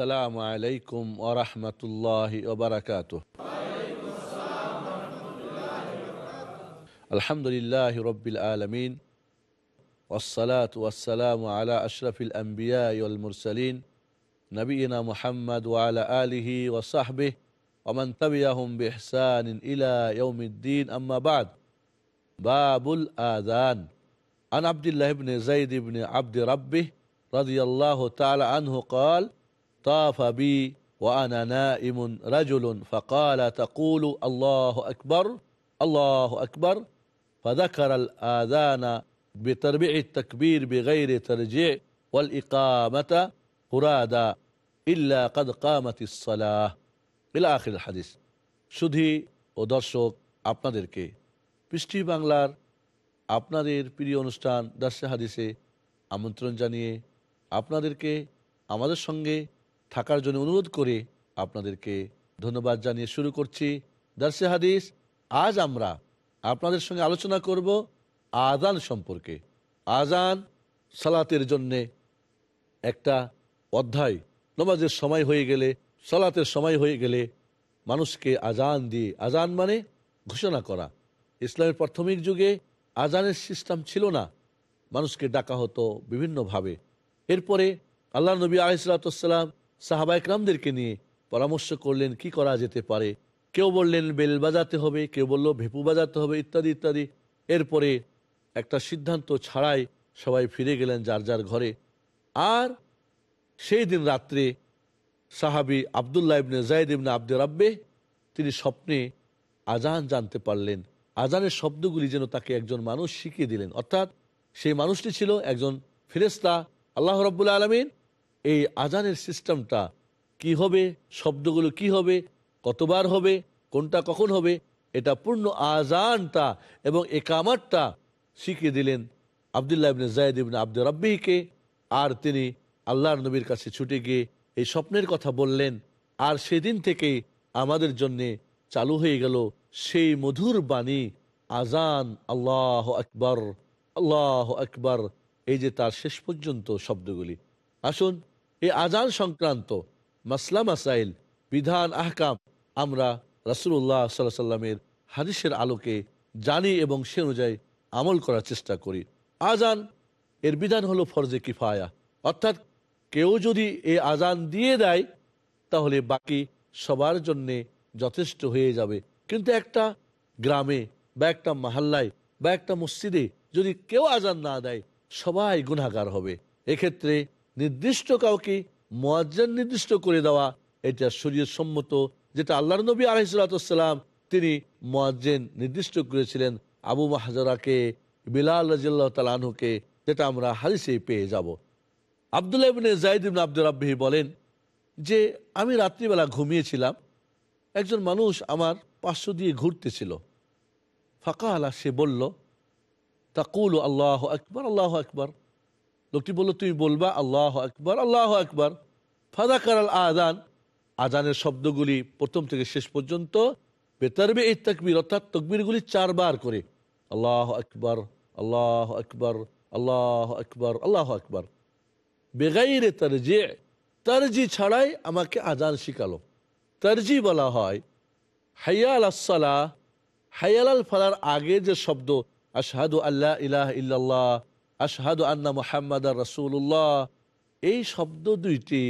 السلام عليكم ورحمة الله وبركاته. الحمد لله رب العالمين والصلاة والسلام على أشرف الأنبياء والمرسلين نبينا محمد وعلى آله وصحبه ومن تبعهم بإحسان إلى يوم الدين. أما بعد باب الآذان. عن عبد الله بن زيد بن عبد ربه رضي الله تعالى عنه قال طاف بي وأنا نائم رجل فقال تقول الله أكبر الله أكبر فذكر الآذان بتربيع التكبير بغير ترجيع والإقامة فرادا إلا قد قامت الصلاة إلى آخر الحديث শুধু ও দর্শক আপনাদেরকে পৃষ্টি বাংলার আপনাদের প্রিয় অনুষ্ঠান দার্সে হাদিসে আমন্ত্রণ জানিয়ে আপনাদেরকে আমাদের সঙ্গে থাকার জন্য অনুরোধ করে আপনাদেরকে ধন্যবাদ জানিয়ে শুরু করছি দার্সে হাদিস। আজ আমরা আপনাদের সঙ্গে আলোচনা করব আজান সম্পর্কে। আজান সালাতের জন্যে একটা অধ্যায়। নমাজের সময় হয়ে গেলে, সালাতের সময় হয়ে গেলে মানুষকে আজান দিয়ে আজান মানে ঘোষণা করা। ইসলামের প্রাথমিক যুগে আজানের সিস্টেম ছিল না। মানুষকে ডাকা হতো বিভিন্নভাবে। এরপরে আল্লাহ নবী আলিসাল্লাম সাহাবা একরামদেরকে নিয়ে পরামর্শ করলেন, কি করা যেতে পারে? কেউ বললেন, বেল বাজাতে হবে। কেউ বলল, ভেপু বাজাতে হবে, ইত্যাদি ইত্যাদি। এরপরে একটা সিদ্ধান্ত ছাড়াই সবাই ফিরে গেলেন যার যার ঘরে। আর সেই দিন রাত্রে সাহাবি আবদুল্লাহ ইবনে জায়দ ইবনে আব্দে রাব্বে, তিনি স্বপ্নে আজান জানতে পারলেন। আজানের শব্দগুলি যেন তাকে একজন মানুষ শিখিয়ে দিলেন। অর্থাৎ সেই মানুষটি ছিল একজন ফেরেস্তা আল্লাহ রব্বুল্লা আলমিন এই আজানের সিস্টেমটা কি হবে? শব্দগুলো কি হবে? কতবার হবে? কোনটা কখন হবে? এটা পূর্ণ আজানটা এবং একামাতটা শিখিয়ে দিলেন আবদুল্লাহ ইবনে জায়দ ইবনে আব্দুর রব্বিকে। আর তিনি আল্লাহর নবীর কাছে ছুটে গিয়ে এই স্বপ্নের কথা বললেন, আর সেদিন থেকেই আমাদের জন্যে চালু হয়ে গেল সেই মধুর বাণী, আজান, আল্লাহ আকবর আল্লাহ আকবর। এই যে তার শেষ পর্যন্ত শব্দগুলি। আসুন এই আজান সংক্রান্ত মাসলা মাসাইল, বিধান, আহকাম আমরা রাসুল্লাহ সাল্লাহ সাল্লামের হাদিসের আলোকে জানি এবং সে অনুযায়ী আমল করার চেষ্টা করি। আজান এর বিধান হলো ফরজে কিফায়া। অর্থাৎ কেউ যদি এই আজান দিয়ে দেয়, তাহলে বাকি সবার জন্যে যথেষ্ট হয়ে যাবে। কিন্তু একটা গ্রামে বা একটা মাহাল্লায় বা একটা মসজিদে যদি কেউ আজান না দেয়, সবাই গুণাগার হবে। এক্ষেত্রে নির্দিষ্ট কাউকে মোয়াজ্জান নির্দিষ্ট করে দেওয়া, এটা শরীর সম্মত যেটা আল্লাহর নবী আলহিসাল্লাম তিনি মোয়াজ্জেন নির্দিষ্ট করেছিলেন আবু মাহাজারাকে, বিলাল রাজিল্লাহ তালাহুকে যেটা আমরা হাদিসে পেয়ে যাব। আবদুল্লাহ ইবনে জাইদ ইবনে আব্দুর রাব্বিহি বলেন যে, আমি রাত্রিবেলা ঘুমিয়েছিলাম, একজন মানুষ আমার পার্শ্ব দিয়ে ঘুরতেছিল। ফাঁকা আলা সে বলল, তাকুল আল্লাহ আকবর আল্লাহ আকবর। লোকটি বলল, তুমি বলবা, আল্লাহ আকবর আল্লাহ আকবর। ফাদাকার আল আদান আজানের শব্দগুলি প্রথম থেকে শেষ পর্যন্ত বেতারবে এই তকবির, অর্থাৎ তকবিরগুলি চারবার করে। আল্লাহ আকবর আল্লাহ আকবর আল্লাহ আকবর আল্লাহ আকবর। বেগাইরে তারজে, তারজি ছাড়াই আমাকে আজান শিখালো। তারজি বলা হয়, হাইয়াল আসসালা হাইয়াল আল ফালার আগে যে শব্দ, আশহাদু আল্লাহ ইলাহ ইল্লাল্লাহ আশহাদু আন্না মোহাম্মদ আর রসুল্লাহ এই শব্দ দুইটি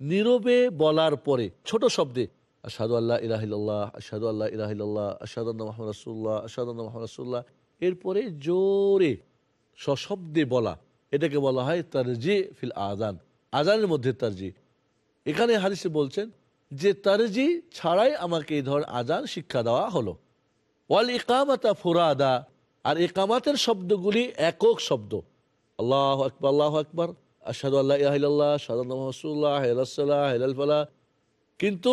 নীরবে বলার পরে, ছোট শব্দে, আশহাদু আল্লাহ ইলাহ ইল্লাল্লাহ, আশহাদু আল্লাহ ইলাহ ইল্লাল্লাহ, আশহাদু আন্না মোহাম্মদ রসুল্লাহ আশহাদু আন্না মোহাম্মদ রসুল্লাহ এরপরে জোরে, সশব্দে বলা, এটাকে বলা হয় তারজি ফিল আজান আজানের মধ্যে তারজি। এখানে হাদিসে বলছেন যে তারজি ছাড়াই আমাকে এই ধর আজান শিক্ষা দেওয়া হলো। ওয়াল ইকামাতা ফুরাদা আর ইকামাতের শব্দগুলি একক শব্দ। আল্লাহ আকবর আল্লাহ আকবর। আসাদু আল্লাহ ইহিল্লাহ সাদুল্লাহ হেলাসাল্লাহ হেলাল ফালাহ কিন্তু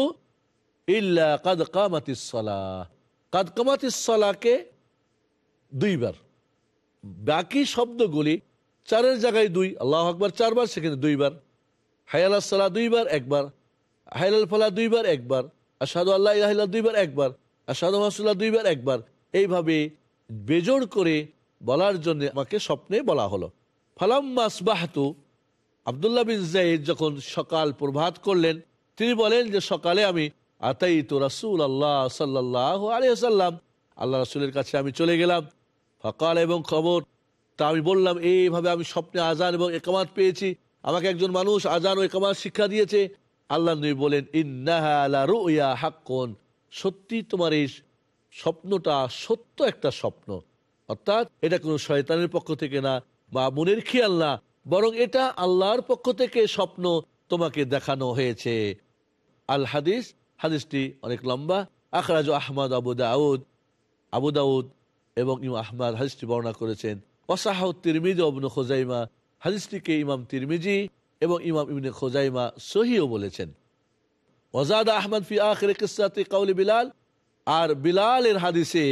ইল্লা কাদ কামাতিসলাহ কাদ কামাতিসলাকে দুইবার। বাকি শব্দগুলি চারের জায়গায় দুই, আল্লাহ আকবর চারবার, সেখানে দুইবার। হায়াল সালাহ দুইবার, একবার। হায়াল ফালা দুইবার, একবার। আসাদু আল্লাহ ইহিল্লাহ দুইবার, একবার। আসাদু মাসুল্লাহ দুইবার, একবার। এইভাবে বেজোড় করে বলার জন্য আমাকে স্বপ্নে বলা হলো। ফালাম্মা আসবাহাতু, আবদুল্লাহ বিন জাইদ যখন সকাল প্রভাত করলেন, তিনি বলেন যে সকালে আমি আতাই তো রাসুল আল্লাহ সাল্লাহ আলিয়াল্লাম আল্লাহ রাসুলের কাছে আমি চলে গেলাম। সকাল এবং খবর, তা আমি বললাম, এইভাবে আমি স্বপ্নে আজান এবং একামাত পেয়েছি। আমাকে একজন মানুষ আজান ও একামাত শিক্ষা দিয়েছে। আল্লাহ নবী বলেন রুইয়া হাক্কুন। সত্যি তোমার এই স্বপ্নটা সত্য একটা স্বপ্ন। অর্থাৎ এটা কোনো শয়তানের পক্ষ থেকে না, বা মনের খেয়াল না, বরং এটা আল্লাহর পক্ষ থেকে স্বপ্ন তোমাকে দেখানো হয়েছে। আল হাদিস, হাদিসটি অনেক লম্বা। আখরাজ আহমদ আবু দাউদ আবু দাউদ এবং ইম আহমদ হাদিসটি বর্ণনা করেছেন। ওসাহাউ তিরমিজি অবনু খোজাইমা, হাদিসটিকে ইমাম তিরমিজি এবং ইমাম ইবনে খোজাইমা সহিও বলেছেন। ওজাদ আহমদ ফি আখরে কিসাতে কাউলি বিলাল আর বিলালের হাদিসে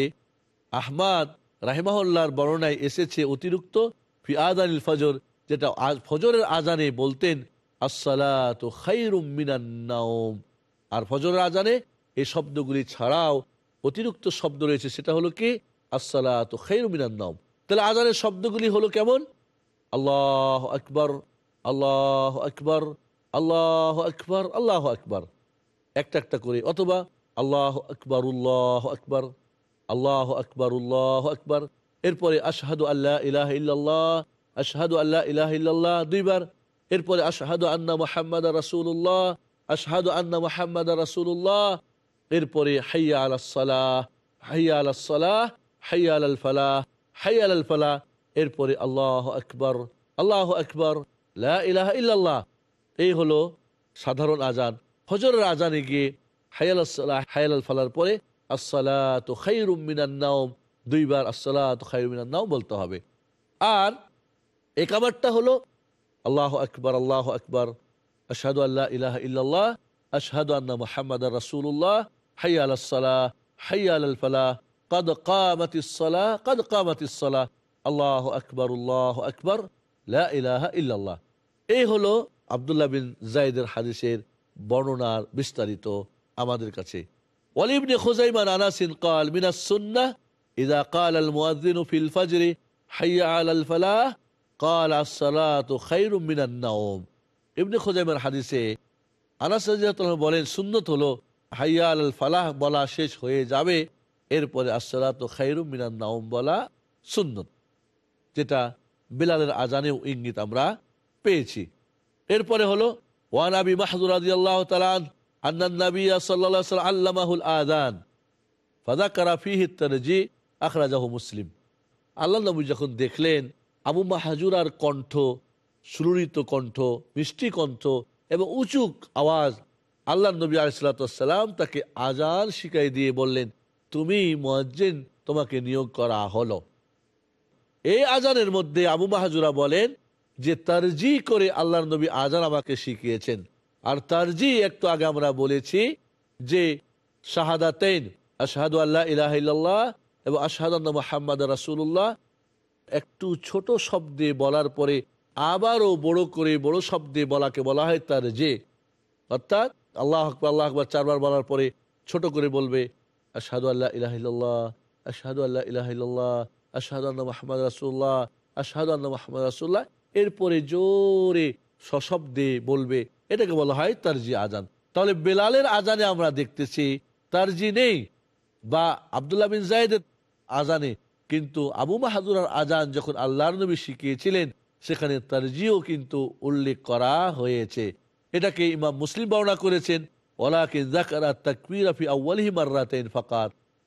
আহমাদ রাহিমাহুল্লাহর বর্ণনায় এসেছে অতিরিক্ত ফি আদানিল ফজর, যেটা আজ ফজরের আজানে বলতেন, আসসালাতু আর ফজরের আজানে এই শব্দগুলি ছাড়াও অতিরিক্ত শব্দ রয়েছে, সেটা হলো কি? আসসালাতু নাওম। তাহলে আজানের শব্দগুলি হলো কেমন? আল্লাহ আকবর আল্লাহ আকবর আল্লাহ আকবর আল্লাহ আকবর। একটা একটা করে, অথবা আল্লাহ আকবর উল্লাহ আকবর, আল্লাহ আকবর উল্লাহ আকবর। এরপরে আশহাদু আল্লাহ ইলাহ ইল্লাল্লাহ, আশহাদু আল্লাহ ইলাহ ইল্লাল্লাহ দুইবার। এরপরে আশহাদু আন্না মোহাম্মদ রাসুল্লাহ আশহাদু আন্না মোহাম্মদ রাসুল্লাহ এরপরে হাইয়া আল সালাহ, হাইয়া আল সালাহ, হাইয়া আল ফালাহ, হাইয়া আল ফালাহ। এরপরে আল্লাহ আকবর আল্লাহ আকবর, লা ইলাহা ইল্লাল্লাহ। এই হলো সাধারণ আজান। ফজরের আজানে গিয়ে হায়াল আসসালাহ হায়াল আল ফালার পরে আসসালাতু খাইরুম মিনান নাওম দুইবার আসসালাতু খাইরুম মিনান নাওম বলতে হবে আর একাবারটা হলো আল্লাহ আকবর আল্লাহ আকবর আশহাদু আল্লাহ ইলাহা ইল্লাল্লাহ আশহাদু আন্না মুহাম্মাদ রাসূলুল্লাহ হাইয়া আলাস সালাহ হাইয়া আলাল ফালাহ قد قامت الصلاة قد قامت الصلاة আল্লাহ আকবর আল্লাহ আকবর লা ইলাহা ইল্লাল্লাহ এই হলো আবদুল্লাহ বিন জাইদের হাদিসের বর্ণনার বিস্তারিত আমাদের কাছে। আনাসিন মিনাস ইদা কাল আল হাইয়া খাইরুম বলেন, সুন্নত হলো হাইয়া আল ফালাহ বলা শেষ হয়ে যাবে, এরপরে আসসালাতু খাইরুম মিনান নাওম বলা সুন্নত, যেটা বিলালের আজানেও ইঙ্গিত আমরা পেয়েছি। এরপরে হলো ওয়ান আবি আন্নান নবী সাল্লাল্লাহু আলাইহি ওয়াসাল্লাম আল্লামাহুল আযান ফাযাকারা ফীহি তারজি আখরাজাহু মুসলিম আল্লাহ নবী যখন দেখলেন, আবু মাহাজুরার কণ্ঠ, সুললিত কণ্ঠ, মিষ্টি এবং উঁচুক আওয়াজ, আল্লাহ নবী তাকে আজান শিখাই দিয়ে বললেন, তুমি মজ্জিন তোমাকে নিয়োগ করা হলো। এই আজানের মধ্যে আবু মাহাজুরা বলেন যে তারজি করে আল্লাহ নবী আজান আমাকে শিখিয়েছেন। আর তার তারজি একটু আগে আমরা বলেছি যে শাহাদাতেন আশহাদু আল্লাহ ইলাহ এবং আশহাদ মোহাম্মদ রাসুল্লাহ একটু ছোট শব্দে বলার পরে আবারও বড় করে, বড় শব্দে বলাকে বলা হয় তার যে অর্থাৎ আল্লাহ আকবর আল্লাহ আকবর চারবার বলার পরে ছোট করে বলবে, আশহাদু আল্লাহ ইলাহিল্লাহ আশহাদু আল্লাহ ইলাহিল্লাহ আশহাদু আল্লাহ মাহমদ রাসুল্লাহ আশহাদু আল্লাহ মাহমদ রাসুল্লাহ এরপরে জোরে সশব্দে বলবে, এটাকে বলা হয় তারজি আজান। তাহলে বেলালের আজানে আমরা দেখতেছি তারজি নেই, বা আবদুল্লাহ বিন জায়দের আজানে। কিন্তু আবু মাহাদুরার আজান যখন আল্লাহর নবী শিখিয়েছিলেন, সেখানে তারজিও কিন্তু উল্লেখ করা হয়েছে। এটাকে ইমাম মুসলিম বর্ণনা করেছেন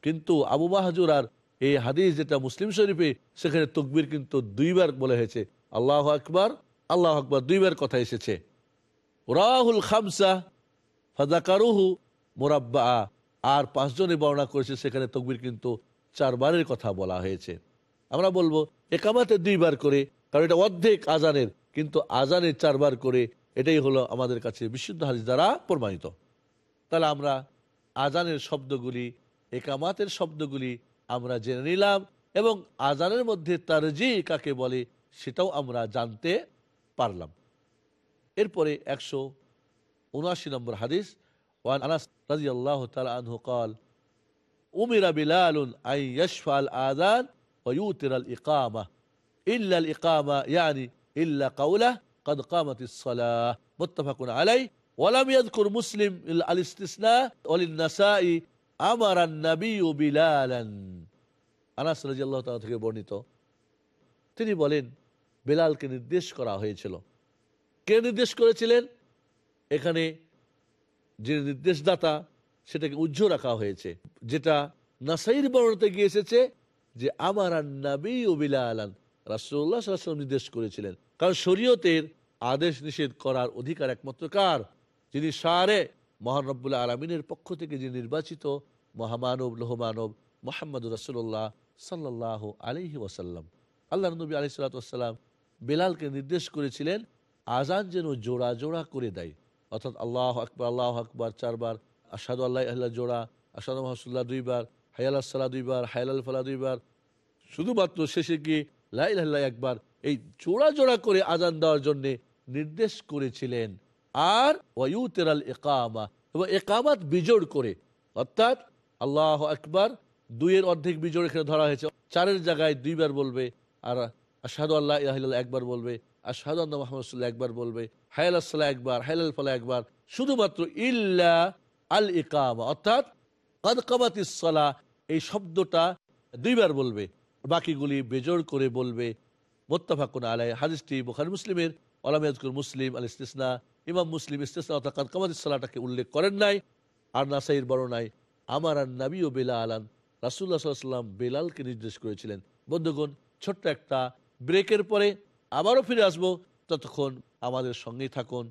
কিন্তু আবু মাহাজুরার এই হাদিস যেটা মুসলিম শরীফে, সেখানে তকবির কিন্তু দুইবার বলা হয়েছে, আল্লাহ আকবার আল্লাহ আকবার দুইবার কথা এসেছে। রাহুল খামসা ফাদাকারুহু মোরাব্বা আর পাঁচজনে বর্ণনা করেছে, সেখানে তকবির কিন্তু চারবারের কথা বলা হয়েছে। আমরা বলব, একামাতে দুইবার করে, কারণ এটা অর্ধেক আজানের, কিন্তু আজানের চারবার করে, এটাই হলো আমাদের কাছে বিশুদ্ধ হাদিস দ্বারা প্রমাণিত। তাহলে আমরা আজানের শব্দগুলি, একামাতের শব্দগুলি আমরা জেনে নিলাম এবং আজানের মধ্যে তারজি কাকে বলে, সেটাও আমরা জানতে পারলাম এরপরে একশো উনআশি নম্বর হাদিস ওয়ান আনাস রাদিয়াল্লাহু তাআলা আনহু قال أمر بلال أن يشفع الآذان ويوتر الإقامة إلا الإقامة يعني إلا قوله قد قامت الصلاة متفق عليه ولم يذكر مسلم الاستثناء وللنساء أمر النبي بلالا আনাস রাদিয়াল্লাহু তাআলা থেকে বর্ণিত তিনি বলেন বেলালকে নির্দেশ করা হয়েছিল। কে নির্দেশ করেছিলেন? এখানে যে নির্দেশদাতা, সেটাকে উজ্জ্ব রাখা হয়েছে। যেটা নাসাইর বর্ণতে গিয়ে এসেছে যে, আমার নবী রাসুল্লাহ সাল্লাম নির্দেশ করেছিলেন। কারণ শরীয়তের আদেশ নিষেধ করার অধিকার একমাত্র কার? যিনি সারে মহানব্বুল্লাহ আলমিনের পক্ষ থেকে যিনি নির্বাচিত মহামানব, লোহমানব মোহাম্মদ রাসুল্লাহ সাল্লাহ আলহি ওয়াসাল্লাম। আল্লাহ নবী আলি সাল্লাতাম বেলালকে নির্দেশ করেছিলেন আজান যেন জোড়া জোড়া করে দেয়। অর্থাৎ আল্লাহ আকবর আল্লাহ আকবর চারবার আসাদু আল্লাহ আল্লাহ জোড়া আসাদ মাহসুল্লাহ দুইবার, হায়াল সাল্লাহ দুইবার, হায়াল ফালা দুইবার। শুধুমাত্র শেষে গিয়ে লাইল আল্লাহ একবার, এই জোড়া জোড়া করে আজান দেওয়ার জন্য নির্দেশ করেছিলেন। আর ওয়ুতেরাল একামা এবং একামাত বিজোড় করে। অর্থাৎ আল্লাহ আকবার, দুইয়ের অর্ধেক বিজোড় এখানে ধরা হয়েছে। চারের জায়গায় দুইবার বলবে, আর আশাহাদু আল্লাহ ইলাহিল্লাহ একবার বলবে, আশাহাদু আল্লাহ মোহাম্মদ একবার বলবে, হায়াল আসসালাহ একবার, হায়াল ফালা একবার, শুধুমাত্র ইল্লা আল ইকামা অর্থাৎ কদকামাতিসলা এই শব্দটা দুইবার বলবে, বাকিগুলি বেজোড় করে বলবে। মোত্তাফাকুন আলাই হাদিসটি বুখারি মুসলিমের আলামিয়াজকুর মুসলিম আল ইস্তেসনা ইমাম মুসলিম ইস্তেসনা, অর্থাৎ কদকামাতিসলাটাকে উল্লেখ করেন নাই, আর নাসাইর বর্ণনায় আমার আর নাবি ও বেলা আলান রাসুল্লাহ সাল্লাম বেলালকে নির্দেশ করেছিলেন। বন্ধুগণ, ছোট্ট একটা ব্রেকের পরে আবারও ফিরে আসব। ততক্ষণ আমাদের সঙ্গেই থাকুন।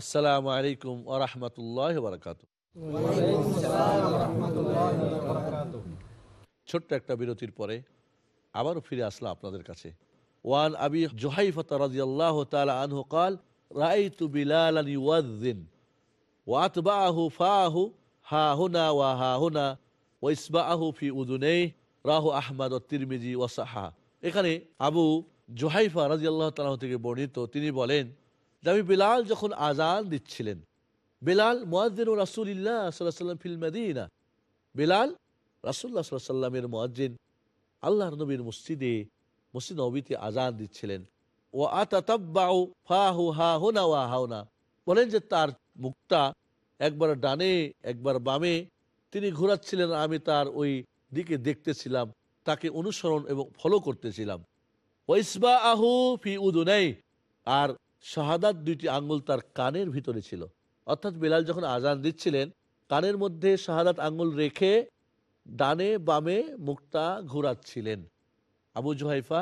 আসসালামু আলাইকুম আ রহমতুল্লাহ বরকাত ছোট্ট একটা বিরতির পরে আবারও ফিরে আসলাম আপনাদের কাছে। ওয়ান আবি জোহাইফতা রাজি আল্লাহ তালা আনহু কাল, রাইতু বিলালান ওয়াত ওয়াতবাহু ফাহু হা হুনা ওয়া হা হুনা আহু ফি উদুনেই রাহু আহমদ ও তিরমিজি ওয়াসাহা এখানে আবু জোহাইফা রাজি আল্লাহ তালাহ থেকে বর্ণিত, তিনি বলেন আমি বিলাল যখন আজান দিচ্ছিলেন, বেলাল মোয়াজ্জিন ও রাসুলিল্লাহ সাল্লাহ সাল্লাম ফিল মাদিনা। বেলাল রাসুল্লাহ সাল্লাহ সাল্লামের মোয়াজ্জিন আল্লাহর নবীর মসজিদে, মসজিদ নবীতে আজান দিচ্ছিলেন। ও আতা তাব্বাউ ফাহু হা হোনা ওয়া হাওনা বলেন যে তার মুখটা একবার ডানে, একবার বামে, তিনি ঘোরাচ্ছিলেন, আমি তার ওই দিকে দেখতেছিলাম, তাকে অনুসরণ এবং ফলো করতেছিলাম। ওইসবা আহু ফি উদুনাই আর শাহাদাত দুইটি আঙ্গুল তার কানের ভিতরে ছিল। অর্থাৎ বেলাল যখন আজান দিচ্ছিলেন, কানের মধ্যে শাহাদাত আঙ্গুল রেখে ডানে বামে মুখটা ঘুরাচ্ছিলেন। আবু জুহাইফা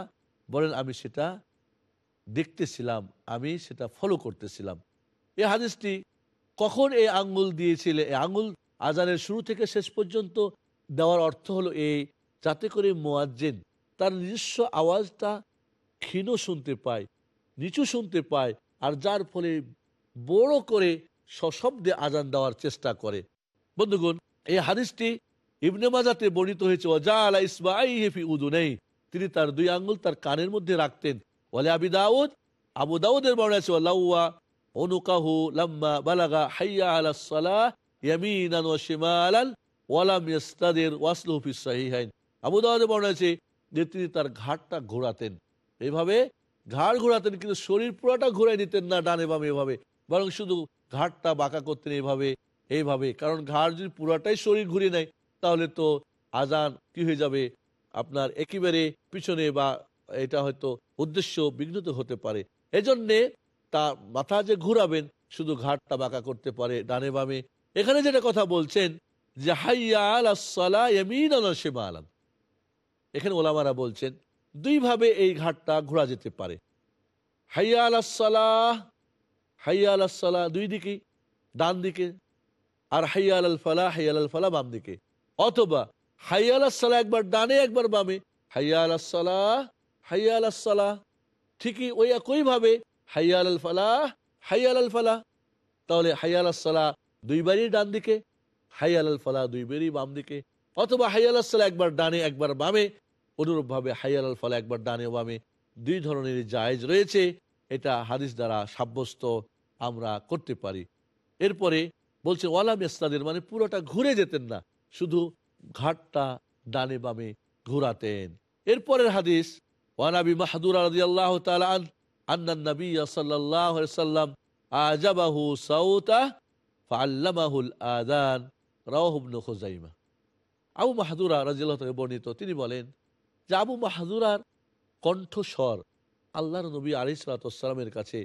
বলেন, আমি সেটা দেখতেছিলাম, আমি সেটা ফলো করতেছিলাম। এই হাদিসটি কখন এই আঙ্গুল দিয়েছিলে? এই আঙ্গুল আজানের শুরু থেকে শেষ পর্যন্ত দেওয়ার অর্থ হলো এই, যাতে করে মোয়াজ্জেন তার নিজস্ব আওয়াজটা ক্ষীণ শুনতে পায়। নিচু শুনতে পায় আর যার ফলে বড় করে সশব্দে আজান দেওয়ার চেষ্টা করে। বন্ধুগণ, এই হাদিসটি ইবনে মাজাতে বর্ণিত হয়েছে ওজা আলা ইসমাই হেফি উদুনেই তিনি তার দুই আঙ্গুল তার কানের মধ্যে রাখতেন। বলে আবি দাউদ আবু দাউদের বর্ণনা আছে লাউয়া অনুকাহু লাম্মা বালাগা হাইয়া আলা সালাহ ইয়ামিনান ওয়া শিমালান ওয়ালাম ইয়াস্তাদির ওয়াসলুহু ফিস সাহিহাইন আবু দাউদের বর্ণনা আছে যে তিনি তার ঘাটটা ঘোরাতেন। এইভাবে ঘাড় ঘোরাতেন, কিন্তু শরীর পুরাটা ঘুরাই নিতেন না ডানে বামে এভাবে। বরং শুধু ঘাটটা বাঁকা করতেন এইভাবে এইভাবে। কারণ ঘাড় যদি পুরাটাই শরীর ঘুরিয়ে নেয়, তাহলে তো আজান কি হয়ে যাবে? আপনার একেবারে পিছনে বা এটা হয়তো উদ্দেশ্য বিঘ্নিত হতে পারে। এজন্যে তা মাথা যে ঘুরাবেন, শুধু ঘাটটা বাঁকা করতে পারে ডানে বামে। এখানে যেটা কথা বলছেন, যে হাইয়া আলা সালা ইয়ামিন আলা শিমালান। এখানে ওলামারা বলছেন দুইভাবে এই ঘাটটা ঘোরা যেতে পারে। হাইয়া আলাহ হাইয়া আলাহ দুই দিকে, ডান দিকে, আর হাইয়া আল ফালা হাইয়া আল ফালা বাম দিকে। অথবা হাইয়া আলাহ একবার ডানে, একবার বামে। হাইয়া আলাহ হাইয়া আলাহ ঠিকই ওই একইভাবে হাইয়া আল ফালা হাইয়া আল ফালা তাহলে হাইয়া আলাহ দুইবারই ডান দিকে, হাইয়া আল ফালা দুইবারই বাম দিকে। অথবা হাইয়া আলাহ একবার ডানে, একবার বামে অনুরূপভাবে হাইয়াল আল ফলে একবার ডানে বামে দুই ধরনের জায়েজ রয়েছে। এটা হাদিস দ্বারা সাব্যস্ত আমরা করতে পারি। এরপরে বলছে, ওয়ালাম ইসলাদের মানে পুরোটা ঘুরে যেতেন না, শুধু ঘাটটা ডানে বামে ঘুরাতেন। এরপরের হাদিস ওয়ানাবি মাহাদুর রাওয়াহু ইবনে আবু মাহাদুরা তাআলা বর্ণিত, তিনি বলেন যে আবু মাহাদুরার কণ্ঠস্বর আল্লাহর নবী আলী সালাতামের কাছে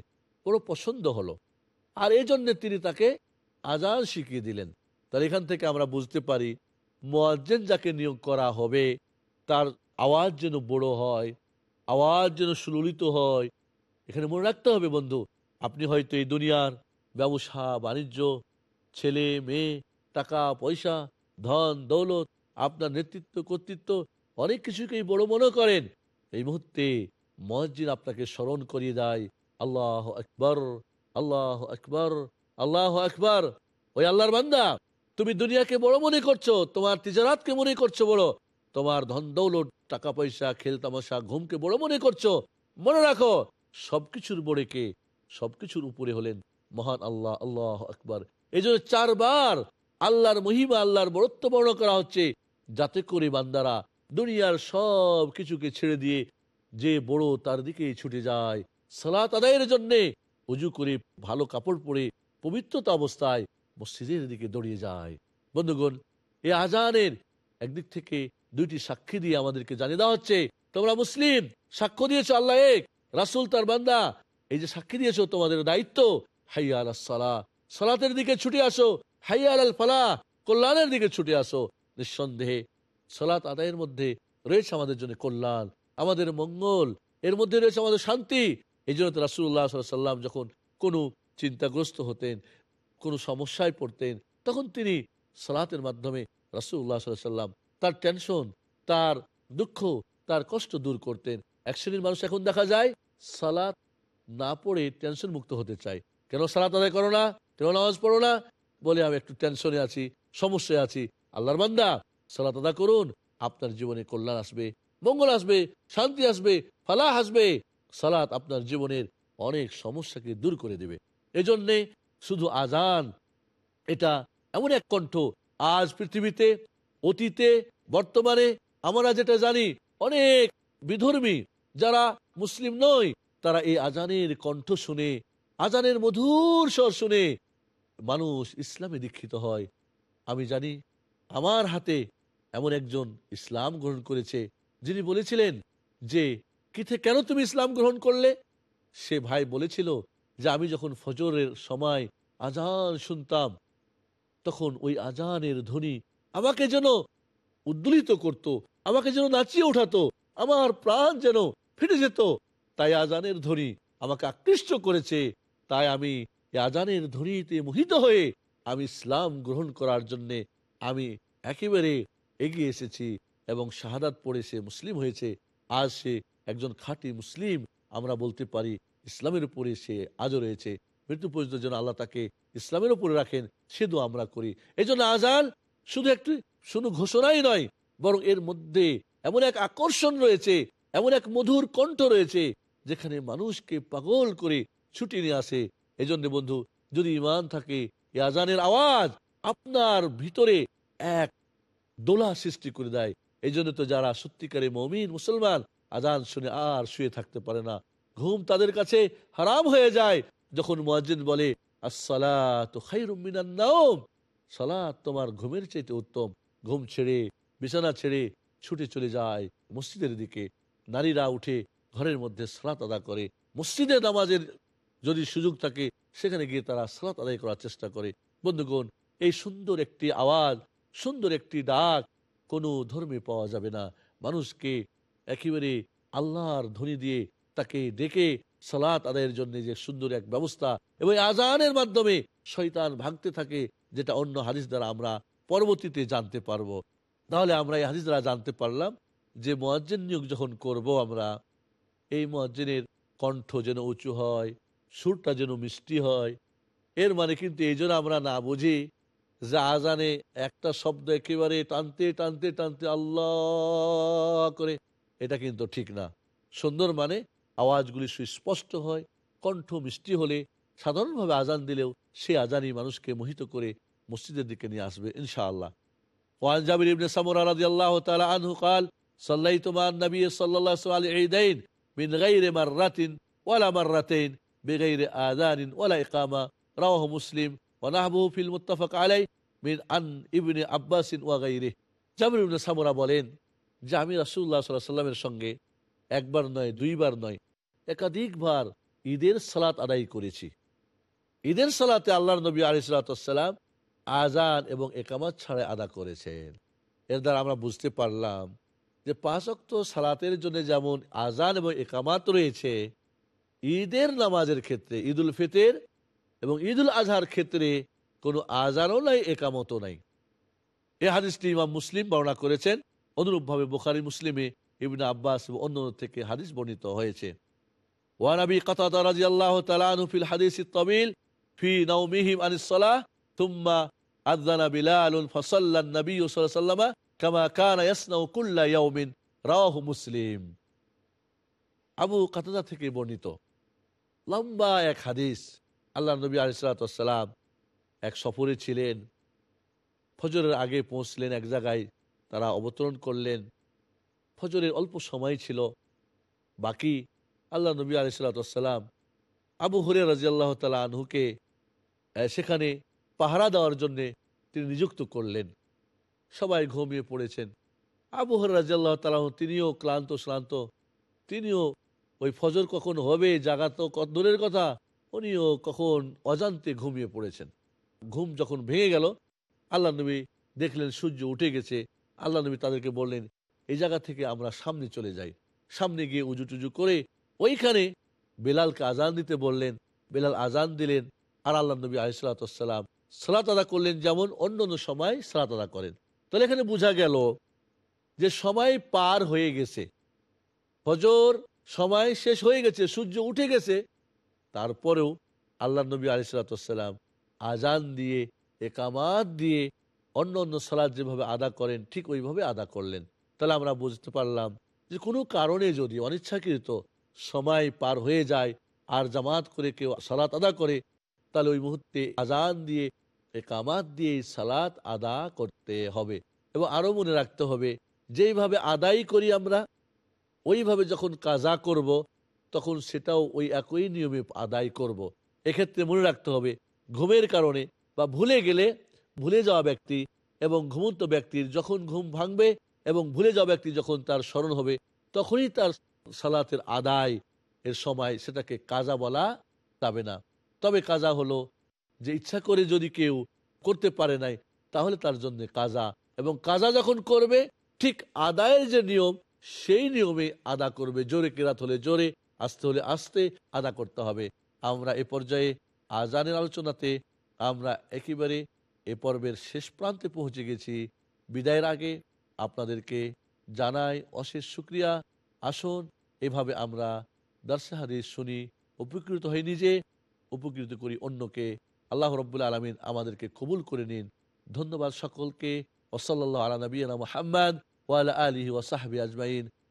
বড় পছন্দ হলো। আর এই জন্যে তিনি তাকে আজান শিখিয়ে দিলেন। তার এখান থেকে আমরা বুঝতে পারি, মোয়াজ্জেন যাকে নিয়োগ করা হবে, তার আওয়াজ যেন বড় হয়, আওয়াজ যেন সুললিত হয়। এখানে মনে রাখতে হবে বন্ধু, আপনি হয়তো এই দুনিয়ার ব্যবসা, বাণিজ্য, ছেলে, মেয়ে, টাকা, পয়সা, ধন, দৌলত, আপনার নেতৃত্ব, কর্তৃত্ব অনেক কিছুকেই বড় মনে করেন। এই মুহূর্তে মসজিদ আপনাকে স্মরণ করিয়ে দেয়, আল্লাহ আকবর আল্লাহ আকবর আল্লাহ আকবর। ওই আল্লাহর বান্দা, তুমি দুনিয়াকে বড় মনে করছ, তোমার তিজারাতকে মনে করছ বড়, তোমার ধন দৌলত টাকা পয়সা খেল তামাশা ঘুমকে বড় মনে করছ। মনে রাখো, সবকিছুর বড়ে কে সবকিছুর উপরে হলেন মহান আল্লাহ আল্লাহ আকবর। এই জন্য চারবার আল্লাহর মহিমা, আল্লাহর বরত্ব বর্ণ করা হচ্ছে, যাতে করে বান্দারা দুনিয়ার সব কিছুকে ছেড়ে দিয়ে যে বড় তার দিকে ছুটে যায়। সালাত আদায়ের জন্যে উজু করে ভালো কাপড় পরে পবিত্রতা অবস্থায় মসজিদের দিকে দৌড়িয়ে যায়। বন্ধুগণ এই আজানের একদিক থেকে দুইটি সাক্ষী দিয়ে আমাদেরকে জানিয়ে দেওয়া হচ্ছে, তোমরা মুসলিম, সাক্ষ্য দিয়েছ আল্লাহ এক, রাসুল তার বান্দা। এই যে সাক্ষী দিয়েছ, তোমাদের দায়িত্ব, হাইয়া আল সালা। সালাতের দিকে ছুটে আসো, হাইয়া আল ফালা কল্যাণের দিকে ছুটে আসো। নিঃসন্দেহে সালাত আদায়ের মধ্যে রয়েছে আমাদের জন্য কল্যাণ, আমাদের মঙ্গল, এর মধ্যে রয়েছে আমাদের শান্তি। এই জন্য তো রাসুল্লাহ সাল্লাম যখন কোনো চিন্তাগ্রস্ত হতেন, কোনো সমস্যায় পড়তেন, তখন তিনি সালাতের মাধ্যমে রাসুল্লাহ সাল্লাম তার টেনশন তার দুঃখ, তার কষ্ট দূর করতেন। এক শ্রেণির মানুষ এখন দেখা যায় সালাত না পড়ে টেনশন মুক্ত হতে চায়। কেন সালাত আদায় করো না? কেন নামাজ পড়ো না? বলে, আমি একটু টেনশনে আছি, সমস্যায় আছি। আল্লাহর বান্দা সালাত আদা করুন, আপনার জীবনে কল্যাণ আসবে, মঙ্গল আসবে, শান্তি আসবে, ফালাহ আসবে। সালাত আপনার জীবনের অনেক সমস্যাকে দূর করে দেবে। এজন্যে শুধু আজান, এটা এমন এক কণ্ঠ। আজ পৃথিবীতে, অতীতে, বর্তমানে, আমরা যেটা জানি, অনেক বিধর্মী যারা মুসলিম নয়, তারা এই আজানের কণ্ঠ শুনে, আজানের মধুর স্বর শুনে মানুষ ইসলামে দীক্ষিত হয়। আমি জানি, আমার হাতে এমন একজন ইসলাম গ্রহণ করেছে যিনি বলেছিলেন যে, কিথে কেন তুমি ইসলাম গ্রহণ করলে? সে ভাই বলেছিল যে, আমি যখন ফজরের সময় আজান শুনতাম, তখন ওই আজানের ধ্বনি আমাকে যেন উদ্দোলিত করত, আমাকে যেন নাচিয়ে ওঠাতো আমার প্রাণ যেন ফিরে যেত। তাই আজানের ধ্বনি আমাকে আকৃষ্ট করেছে। তাই আমি আজানের ধ্বনিতে মোহিত হয়ে আমি ইসলাম গ্রহণ করার জন্যে আমি একেবারে এগিয়ে এসেছি এবং শাহাদাত পড়ে সে মুসলিম হয়েছে, আজ সে একজন খাঁটি মুসলিম। আমরা বলতে পারি ইসলামের উপরে সে আজও রয়েছে। মৃত্যু পর্যন্ত যেন আল্লাহ তাকে ইসলামের উপরে রাখেন, সে দোয়া আমরা করি। এই জন্য আজান শুধু একটি, শুধু ঘোষণাই নয়, বরং এর মধ্যে এমন এক আকর্ষণ রয়েছে, এমন এক মধুর কণ্ঠ রয়েছে, যেখানে মানুষকে পাগল করে ছুটি নিয়ে আসে। এই জন্য বন্ধু, যদি ইমান থাকে, এই আজানের আওয়াজ আপনার ভিতরে এক দোলা সৃষ্টি করে দেয়। এই জন্য তো যারা সত্যিকারে মমিন, মুসলমান, আজান শুনে আর শুয়ে থাকতে পারে না। ঘুম তাদের কাছে হারাম হয়ে যায়। যখন মুয়াজ্জিন বলে তোমার ঘুমের চাইতে উত্তম। ঘুম ছেড়ে, বিছানা ছেড়ে ছুটে চলে যায় মসজিদের দিকে। নারীরা উঠে ঘরের মধ্যে সালাত আদা করে। মসজিদে নামাজের যদি সুযোগ থাকে, সেখানে গিয়ে তারা সালাত আদায় করার চেষ্টা করে। বন্ধুগণ, এই সুন্দর একটি আওয়াজ সুন্দর একটি ডাক, কোনো ধর্মে পাওয়া যাবে না। মানুষকে একেবারে আল্লাহর ধ্বনি দিয়ে তাকে ডেকে সালাত আদায়ের জন্য যে সুন্দর এক ব্যবস্থা এবং আজানের মাধ্যমে শয়তান ভাঙতে থাকে, যেটা অন্য হাদিস দ্বারা আমরা পরবর্তীতে জানতে পারব। তাহলে আমরা এই হাদিস দ্বারা জানতে পারলাম যে মোয়াজ্জেন নিয়োগ যখন করব আমরা, এই মোয়াজ্জেনের কণ্ঠ যেন উঁচু হয়, সুরটা যেন মিষ্টি হয়। এর মানে কিন্তু এই আমরা না বুঝি যে আজানে একটা শব্দ একেবারে টানতে টানতে টানতে আল্লাহ করে এটা কিন্তু ঠিক না সুন্দর মানে আওয়াজগুলি সুস্পষ্ট হয় কণ্ঠ মিষ্টি হলে সাধারণভাবে আজান দিলেও সে আজানই মানুষকে মোহিত করে মসজিদের দিকে নিয়ে আসবে ইনশাআল্লাহ ওয়ান জাবির ইবনে সামুরা রাদিয়াল্লাহু তাআলা আনহু قال صليت مع النبي صلى الله عليه وسلم العيدين من غير مرة ولا مرتين بغير آذان ولا إقامة رواه مسلم ওয়ানাহবু ফিল মুত্তাফাক আলাই মিন আন ইবনে আব্বাসিন ওয়াগাইরে জাবির ইবনে সামোরা বলেন যে আমি রাসুল্লাহ সাল্লাহ সঙ্গে একবার নয়, দুইবার নয় একাধিকবার ঈদের সালাত আদায় করেছি। ঈদের সালাতে আল্লাহ নবী আলিসালাম আজান এবং একামাত ছাড়া আদা করেছেন। এর দ্বারা আমরা বুঝতে পারলাম যে পাঁচক্ত সালাতের জন্য যেমন আজান এবং একামাত রয়েছে, ঈদের নামাজের ক্ষেত্রে ঈদুল ফিতের এবং ঈদুল আজহার ক্ষেত্রে কোনো আজানও নাই, একামতও নাই। এ হাদিসটি ইমাম মুসলিম বর্ণনা করেছেন। অনুরূপভাবে বুখারি, মুসলিমে ইবনা আব্বাস অন্য থেকে হাদিস বর্ণিত হয়েছে। ওয়ান আবি কাতাদা রাজি আল্লাহ তালানফিল হাদিস তবিল ফি নাউমিহিম আনিসালাহ তুম্মা আদানা বিলাল ফসল্লা নবী সাল্লামা কামা কানা ইয়াসনাউ কুল্লা ইয়াউমিন রাহ মুসলিম। আবু কাতাদা থেকে বর্ণিত। লম্বা এক হাদিস। আল্লাহ নবী আলিসালাম এক সফরে ছিলেন। ফজরের আগে পৌঁছলেন এক জায়গায়, তারা অবতরণ করলেন। ফজরের অল্প সময় ছিল, বাকি আল্লাহ নবী আলিসাল্লাম আবু হরে রাজিয়াল্লাহ তালা আনহুকে সেখানে পাহারা দেওয়ার জন্যে তিনি নিযুক্ত করলেন। সবাই ঘুমিয়ে পড়েছেন। আবু হরে রাজিয়াল্লাহ তালাহ তিনিও ক্লান্ত, শ্রান্ত, তিনিও, ওই ফজর কখন হবে? জাগা তো দূরের কথা। উনিও কখন অজান্তে ঘুমিয়ে পড়েছেন। ঘুম যখন ভেঙে গেল, আল্লাহ নবী দেখলেন সূর্য উঠে গেছে। আল্লাহ নবী তাদেরকে বললেন এই জায়গা থেকে আমরা সামনে চলে যাই। সামনে গিয়ে উজু টুজু করে ওইখানে বেলালকে আজান দিতে বললেন। বেলাল আজান দিলেন আর আল্লাহ নবী আলিসাল্লাম সালাত আদা করলেন যেমন অন্য অন্য সময় সালাত আদা করেন। তাহলে এখানে বোঝা গেল যে সময় পার হয়ে গেছে। হজর সময় শেষ হয়ে গেছে, সূর্য উঠে গেছে। তারপরেও আল্লাহ নবী আলিসাল্লাম আজান দিয়ে, একামাত দিয়ে অন্য অন্য সালাদ যেভাবে আদা করেন, ঠিক ওইভাবে আদা করলেন। তাহলে আমরা বুঝতে পারলাম যে কোনো কারণে যদি অনিচ্ছাকৃত সময় পার হয়ে যায়, আর জামাত করে কেউ সালাত আদা করে, তাহলে ওই মুহূর্তে আজান দিয়ে, একামাত দিয়ে সালাত আদা করতে হবে। এবং আরও মনে রাখতে হবে, যেইভাবে আদায় করি আমরা, ওইভাবে যখন কাজা করব তখন সেটাও ওই একই নিয়মে আদায় করব। এক্ষেত্রে মনে রাখতে হবে, ঘুমের কারণে বা ভুলে গেলে ভুলে যাওয়া ব্যক্তি এবং ঘুমন্ত ব্যক্তির যখন ঘুম ভাঙবে এবং ভুলে যাওয়া ব্যক্তি যখন তার স্মরণ হবে, তখনই তার সালাতের আদায় এর সময় সেটাকে কাজা বলা যাবে না তবে কাজা হলো যে ইচ্ছা করে যদি কেউ করতে পারে নাই, তাহলে তার জন্য কাজা এবং কাজা যখন করবে, ঠিক আদায়ের যে নিয়ম, সেই নিয়মে আদা করবে জোরে কেরাত হলে জোরে আসতে হলে আসতে আদা করতে হবে। আমরা এ পর্যায়ে আজানের আলোচনাতে আমরা একেবারে এ পর্বের শেষ প্রান্তে পৌঁছে গেছি। বিদায়ের আগে আপনাদেরকে জানাই অশেষ শুক্রিয়া। আসুন, এভাবে আমরা দর্শে হাদিস শুনি, উপকৃত হই নিজে, উপকৃত করি অন্যকে। আল্লাহ রব্বুল আলমিন আমাদেরকে কবুল করে নিন। ধন্যবাদ সকলকে। ওসল্লা আলা নবীনা মোহাম্মদ ওয়ালা আলিহি ওসাহাবি আজমাইন।